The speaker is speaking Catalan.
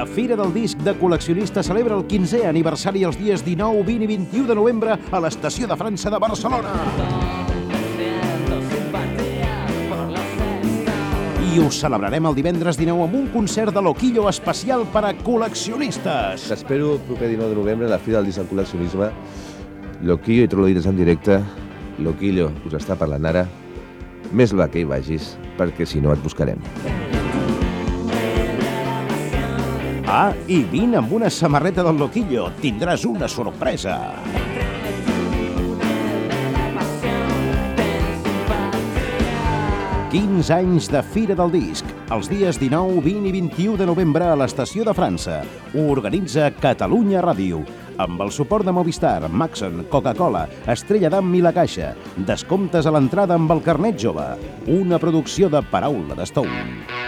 La Fira del Disc de Col·leccionista celebra el 15è aniversari els dies 19, 20 i 21 de novembre a l'Estació de França de Barcelona. I ho celebrarem el divendres 19 amb un concert de Loquillo especial per a col·leccionistes. T'espero el proper 19 de novembre a la Fira del Disc del Col·leccionisme. Loquillo i Trolodites en directe. Loquillo us està parlant ara. Més va que hi vagis, perquè si no et buscarem. Ah, i vine amb una samarreta del Loquillo. Tindràs una sorpresa. Quins anys de Fira del Disc, els dies 19, 20 i 21 de novembre a l'Estació de França. Ho organitza Catalunya Ràdio, amb el suport de Movistar, Maxon, Coca-Cola, Estrella d'Am i La Caixa. Descomptes a l'entrada amb el carnet jove. Una producció de Paraula d'Stone.